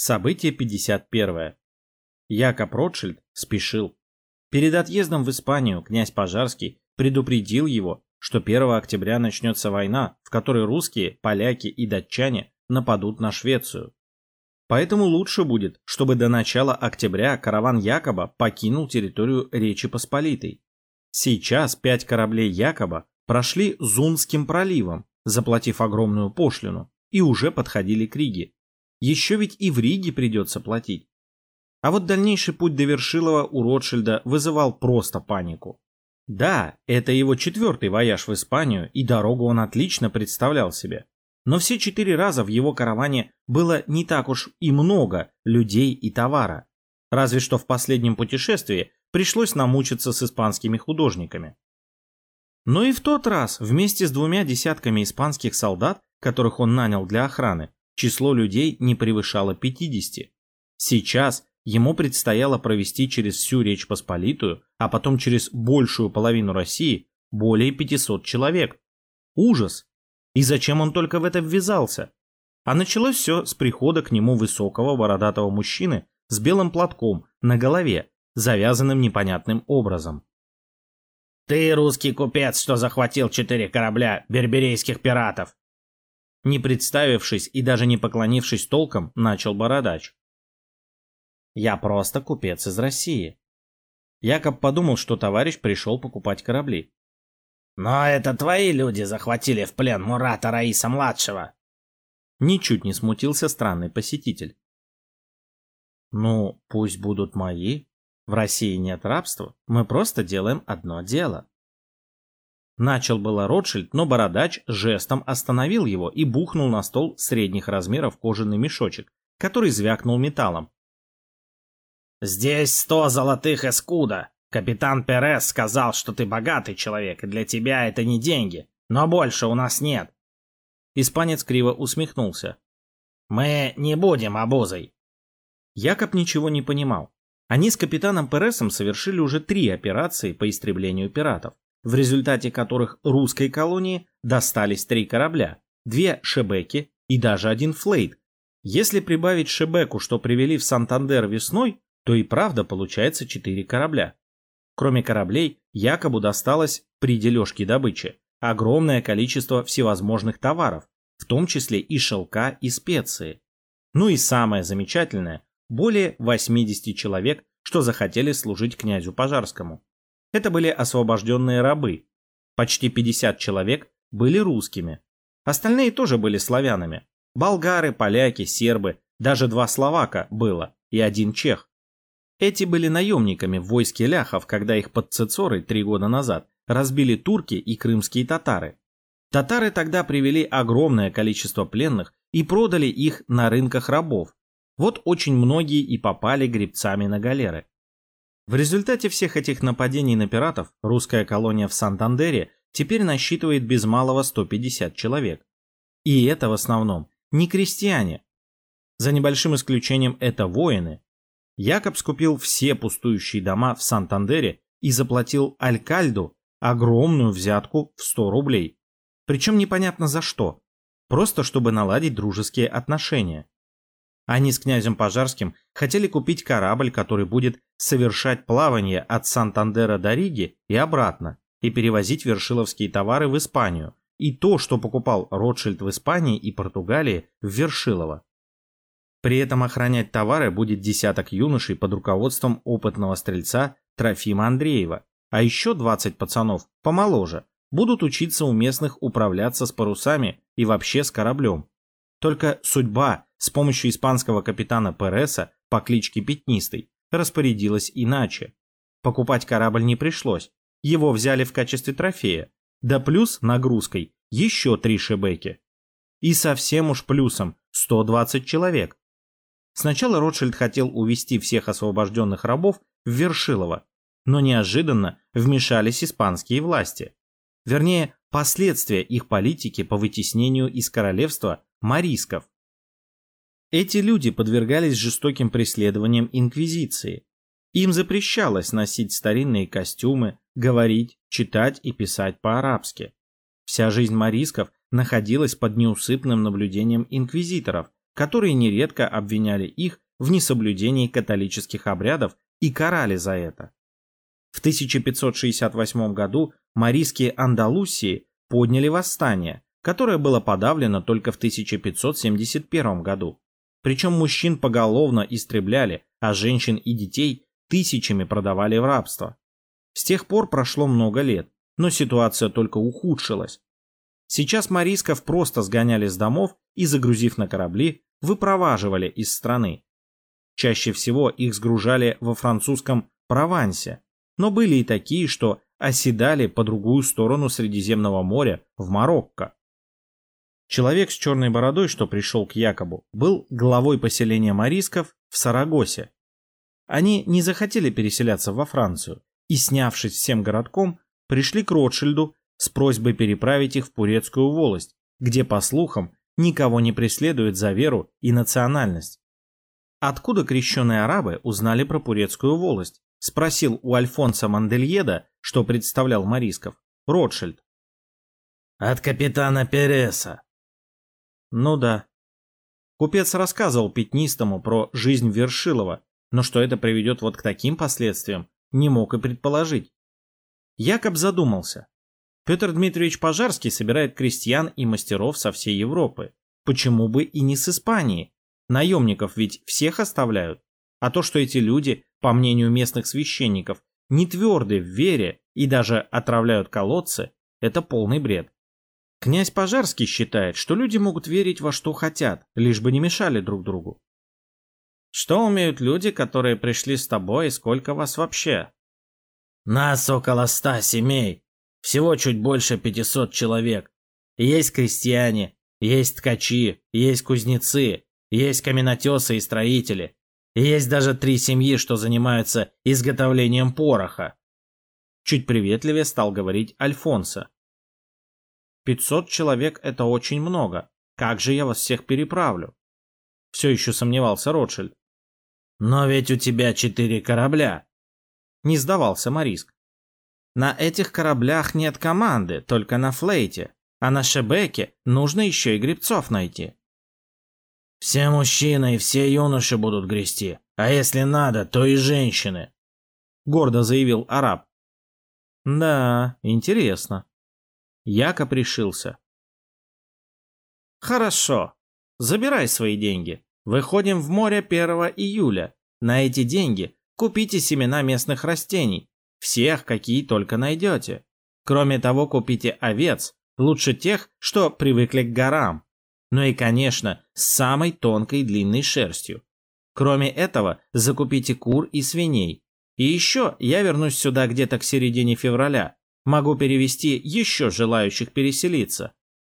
Событие 51. Якоб Ротшильд спешил. Перед отъездом в Испанию князь Пожарский предупредил его, что 1 октября начнется война, в которой русские, поляки и датчане нападут на Швецию. Поэтому лучше будет, чтобы до начала октября караван Якоба покинул территорию Речи Посполитой. Сейчас пять кораблей Якоба прошли Зунским проливом, заплатив огромную пошлину, и уже подходили к Риге. Еще ведь и в Риге придется платить. А вот дальнейший путь до Вершилова у Ротшильда вызывал просто панику. Да, это его четвертый вояж в Испанию, и дорогу он отлично представлял себе. Но все четыре раза в его караване было не так уж и много людей и товара. Разве что в последнем путешествии пришлось намучиться с испанскими художниками. Но и в тот раз вместе с двумя десятками испанских солдат, которых он нанял для охраны, число людей не превышало 50. Сейчас ему предстояло провести через всю Речь Посполитую, а потом через большую половину России более 500 человек. Ужас! И зачем он только в это ввязался? А началось все с прихода к нему высокого бородатого мужчины с белым платком на голове, завязанным непонятным образом. «Ты русский купец, что захватил четыре корабля берберейских пиратов!» Не представившись и даже не поклонившись толком, начал Бородач. «Я просто купец из России». Якоб подумал, что товарищ пришел покупать корабли. «Но это твои люди захватили в плен Мурата Раиса-младшего!» Ничуть не смутился странный посетитель. «Ну, пусть будут мои. В России нет рабства, мы просто делаем одно дело». Начал было Ротшильд, но бородач жестом остановил его и бухнул на стол средних размеров кожаный мешочек, который звякнул металлом. «Здесь сто золотых эскуда. Капитан Перес сказал, что ты богатый человек, и для тебя это не деньги. Но больше у нас нет». Испанец криво усмехнулся. «Мы не будем обузой». Якоб ничего не понимал. Они с капитаном Пересом совершили уже три операции по истреблению пиратов в результате которых русской колонии достались три корабля, две шебеки и даже один флейт. Если прибавить шебеку, что привели в Сантандер весной, то и правда получается четыре корабля. Кроме кораблей, якобы досталось при дележке добычи огромное количество всевозможных товаров, в том числе и шелка и специи. Ну и самое замечательное, более 80 человек, что захотели служить князю Пожарскому. Это были освобожденные рабы. Почти 50 человек были русскими. Остальные тоже были славянами. Болгары, поляки, сербы, даже два словака было и один чех. Эти были наемниками в войске ляхов, когда их под Цицорой три года назад разбили турки и крымские татары. Татары тогда привели огромное количество пленных и продали их на рынках рабов. Вот очень многие и попали гребцами на галеры. В результате всех этих нападений на пиратов русская колония в Сантандере теперь насчитывает без малого 150 человек. И это в основном не крестьяне. За небольшим исключением это воины. Якоб скупил все пустующие дома в Сантандере и заплатил Алькальду огромную взятку в 100 рублей. Причем непонятно за что. Просто чтобы наладить дружеские отношения. Они с князем Пожарским хотели купить корабль, который будет совершать плавание от Сантандера до Риги и обратно, и перевозить вершиловские товары в Испанию, и то, что покупал Ротшильд в Испании и Португалии, в Вершилово. При этом охранять товары будет десяток юношей под руководством опытного стрельца Трофима Андреева, а еще 20 пацанов, помоложе, будут учиться у местных управляться с парусами и вообще с кораблем. Только судьба с помощью испанского капитана Переса по кличке Пятнистый распорядилась иначе. Покупать корабль не пришлось, его взяли в качестве трофея, да плюс нагрузкой еще три шебеки. И совсем уж плюсом 120 человек. Сначала Ротшильд хотел увести всех освобожденных рабов в Вершилово, но неожиданно вмешались испанские власти. Вернее, последствия их политики по вытеснению из королевства марисков. Эти люди подвергались жестоким преследованиям инквизиции. Им запрещалось носить старинные костюмы, говорить, читать и писать по-арабски. Вся жизнь марисков находилась под неусыпным наблюдением инквизиторов, которые нередко обвиняли их в несоблюдении католических обрядов и карали за это. В 1568 году марийские Андалусии подняли восстание, которое было подавлено только в 1571 году. Причем мужчин поголовно истребляли, а женщин и детей тысячами продавали в рабство. С тех пор прошло много лет, но ситуация только ухудшилась. Сейчас марийсков просто сгоняли с домов и, загрузив на корабли, выпроваживали из страны. Чаще всего их сгружали во французском Провансе, но были и такие, что оседали по другую сторону Средиземного моря в Марокко. Человек с черной бородой, что пришел к Якобу, был главой поселения марисков в Сарагосе. Они не захотели переселяться во Францию и, снявшись всем городком, пришли к Ротшильду с просьбой переправить их в Пурецкую волость, где, по слухам, никого не преследует за веру и национальность. Откуда крещенные арабы узнали про Пурецкую волость? Спросил у Альфонса Мандельеда, что представлял Марисков, Ротшильд. От капитана Переса. Ну да. Купец рассказывал Пятнистому про жизнь Вершилова, но что это приведет вот к таким последствиям, не мог и предположить. Якоб задумался. Петр Дмитриевич Пожарский собирает крестьян и мастеров со всей Европы. Почему бы и не с Испании? Наемников ведь всех оставляют. А то, что эти люди, по мнению местных священников, не тверды в вере и даже отравляют колодцы, это полный бред. Князь Пожарский считает, что люди могут верить во что хотят, лишь бы не мешали друг другу. Что умеют люди, которые пришли с тобой, и сколько вас вообще? Нас около ста семей, всего чуть больше пятисот человек. Есть крестьяне, есть ткачи, есть кузнецы, есть каменотесы и строители. Есть даже три семьи, что занимаются изготовлением пороха. Чуть приветливее стал говорить Альфонсо. Пятьсот человек – это очень много. Как же я вас всех переправлю? Все еще сомневался Ротшильд. Но ведь у тебя четыре корабля. Не сдавался Мариск. На этих кораблях нет команды, только на флейте. А на Шебеке нужно еще и гребцов найти. Все мужчины и все юноши будут грести, а если надо, то и женщины, гордо заявил араб. Да, интересно. Яко пришился. Хорошо. Забирай свои деньги. Выходим в море 1 июля. На эти деньги купите семена местных растений, всех, какие только найдете. Кроме того, купите овец, лучше тех, что привыкли к горам. Ну и, конечно, с самой тонкой длинной шерстью. Кроме этого, закупите кур и свиней. И еще я вернусь сюда где-то к середине февраля. Могу перевести еще желающих переселиться.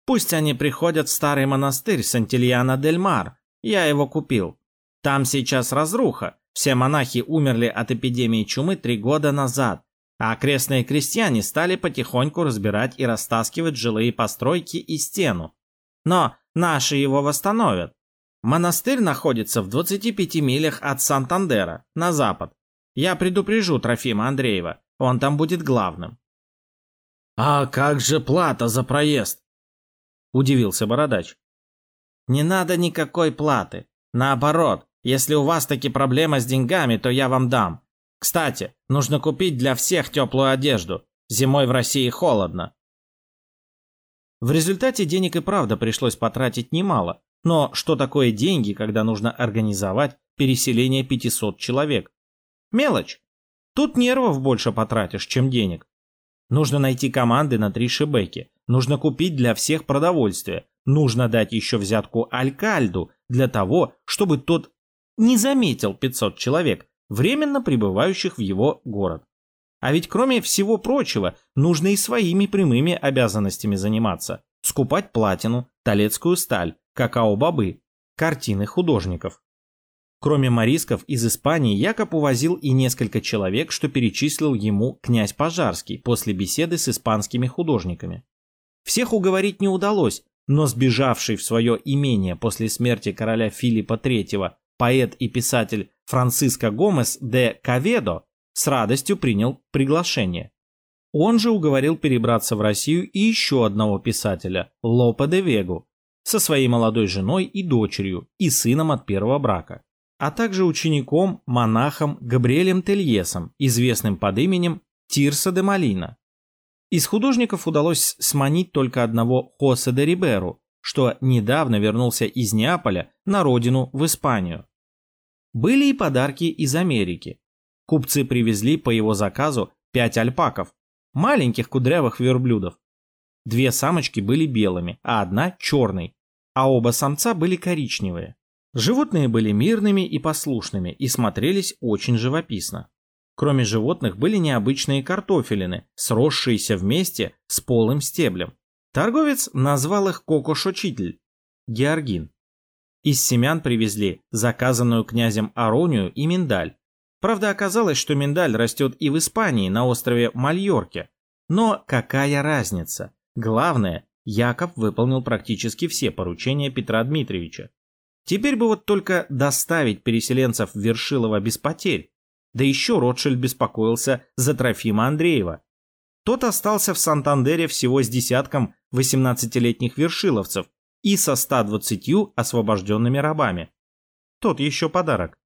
Пусть они приходят в старый монастырь Сантильяна-дель-Мар. Я его купил. Там сейчас разруха. Все монахи умерли от эпидемии чумы три года назад, а окрестные крестьяне стали потихоньку разбирать и растаскивать жилые постройки и стену. Но наши его восстановят. Монастырь находится в 25 милях от Сантандера, на запад. Я предупрежу Трофима Андреева, он там будет главным. «А как же плата за проезд?» – удивился Бородач. «Не надо никакой платы. Наоборот, если у вас таки проблема с деньгами, то я вам дам. Кстати, нужно купить для всех теплую одежду. Зимой в России холодно. В результате денег и правда пришлось потратить немало. Но что такое деньги, когда нужно организовать переселение 500 человек? Мелочь. Тут нервов больше потратишь, чем денег. Нужно найти команды на три шибеки. Нужно купить для всех продовольствие. Нужно дать еще взятку Алькальду для того, чтобы тот не заметил 500 человек, временно прибывающих в его город. А ведь кроме всего прочего, нужно и своими прямыми обязанностями заниматься. Скупать платину, талецкую сталь, какао-бобы, картины художников. Кроме морисков из Испании Якоб увозил и несколько человек, что перечислил ему князь Пожарский после беседы с испанскими художниками. Всех уговорить не удалось, но сбежавший в свое имение после смерти короля Филиппа III поэт и писатель Франциско Гомес де Каведо с радостью принял приглашение. Он же уговорил перебраться в Россию и еще одного писателя, Лопе де Вегу. со своей молодой женой и дочерью и сыном от первого брака, а также учеником, монахом Габриэлем Тельесом, известным под именем Тирса де Малина. Из художников удалось сманить только одного Хосе де Риберу, что недавно вернулся из Неаполя на родину в Испанию. Были и подарки из Америки. Купцы привезли по его заказу пять альпаков, маленьких кудрявых верблюдов. Две самочки были белыми, а одна черной, а оба самца были коричневые. Животные были мирными и послушными и смотрелись очень живописно. Кроме животных были необычные картофелины, сросшиеся вместе с полым стеблем. Торговец назвал их кокошочитль – георгин. Из семян привезли заказанную князем аронию и миндаль. Правда, оказалось, что миндаль растет и в Испании, на острове Мальорке. Но какая разница? Главное, Яков выполнил практически все поручения Петра Дмитриевича. Теперь бы вот только доставить переселенцев в Вершилово без потерь. Да еще Ротшильд беспокоился за Трофима Андреева. Тот остался в Сантандере всего с десятком 18-летних вершиловцев и со 120 освобожденными рабами. Тот еще подарок.